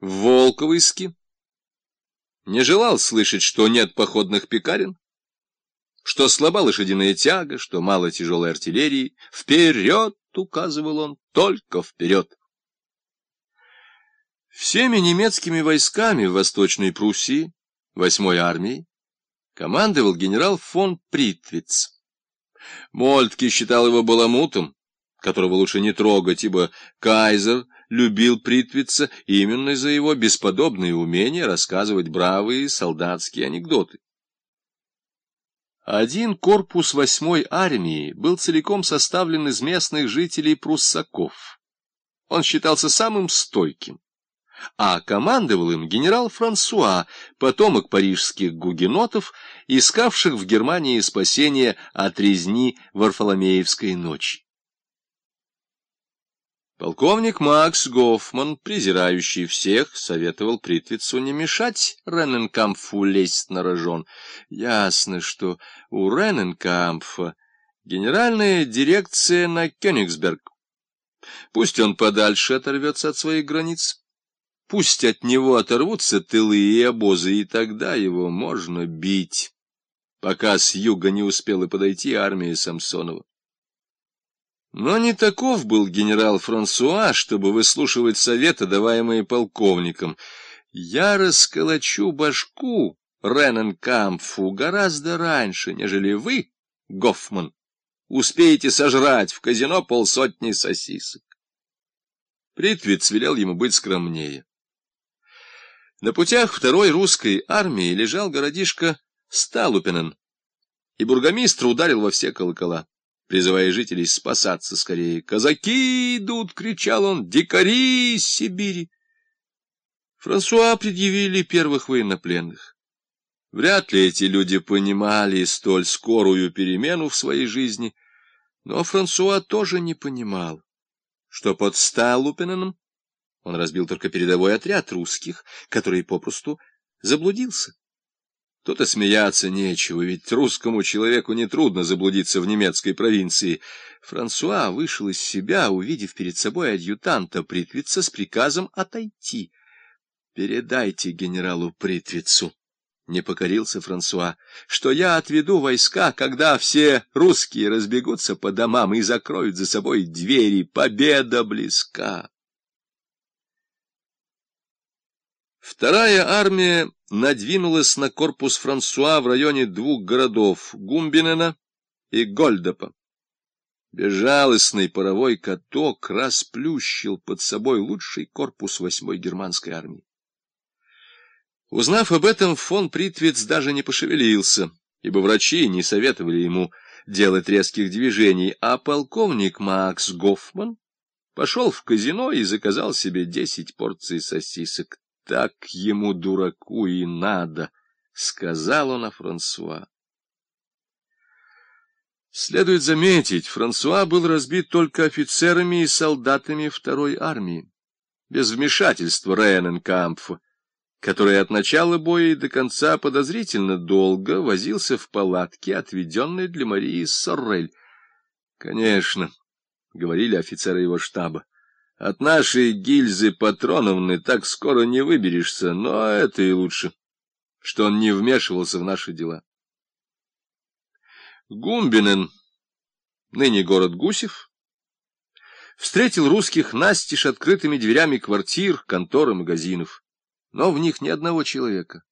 в Волковыске, не желал слышать, что нет походных пекарен, что слаба лошадиная тяга, что мало тяжелой артиллерии. Вперед, указывал он, только вперед. Всеми немецкими войсками в Восточной Пруссии, восьмой армией, командовал генерал фон Притвиц. Мольтке считал его баламутом, которого лучше не трогать, ибо кайзер любил Притвица именно за его бесподобное умение рассказывать бравые солдатские анекдоты. Один корпус восьмой армии был целиком составлен из местных жителей пруссаков. Он считался самым стойким, а командовал им генерал Франсуа, потомок парижских гугенотов, искавших в Германии спасения от резни Варфоломеевской ночи. Полковник Макс Гофман, презирающий всех, советовал Притвицу не мешать Рененкампфу лезть на рожон. Ясно, что у Рененкампфа генеральная дирекция на Кёнигсберг. Пусть он подальше оторвется от своих границ. Пусть от него оторвутся тылы и обозы, и тогда его можно бить, пока с юга не успела подойти армия Самсонова. Но не таков был генерал Франсуа, чтобы выслушивать советы, даваемые полковником. Я расколочу башку Рененкампфу гораздо раньше, нежели вы, Гофман, успеете сожрать в казино полсотни сосисок. Притвиц велел ему быть скромнее. На путях второй русской армии лежал городишко Сталупинен, и бургомистр ударил во все колокола призывая жителей спасаться скорее. «Казаки идут!» — кричал он. «Дикари из Сибири!» Франсуа предъявили первых военнопленных. Вряд ли эти люди понимали столь скорую перемену в своей жизни, но Франсуа тоже не понимал, что под Сталупинаном он разбил только передовой отряд русских, который попросту заблудился. То-то смеяться нечего, ведь русскому человеку нетрудно заблудиться в немецкой провинции. Франсуа вышел из себя, увидев перед собой адъютанта Притвица с приказом отойти. «Передайте генералу Притвицу», — не покорился Франсуа, — «что я отведу войска, когда все русские разбегутся по домам и закроют за собой двери. Победа близка». Вторая армия надвинулась на корпус Франсуа в районе двух городов — Гумбинена и Гольдопа. Безжалостный паровой каток расплющил под собой лучший корпус восьмой германской армии. Узнав об этом, фон Притвиц даже не пошевелился, ибо врачи не советовали ему делать резких движений, а полковник Макс Гофман пошел в казино и заказал себе десять порций сосисок так ему, дураку, и надо, — сказал он о Франсуа. Следует заметить, Франсуа был разбит только офицерами и солдатами второй армии, без вмешательства Рейненкампфа, который от начала боя и до конца подозрительно долго возился в палатке, отведенной для Марии Соррель. Конечно, — говорили офицеры его штаба, от нашей гильзы Патроновны так скоро не выберешься, но это и лучше, что он не вмешивался в наши дела. Гумбинен, ныне город Гусев, встретил русских настежь открытыми дверями квартир, контор и магазинов, но в них ни одного человека.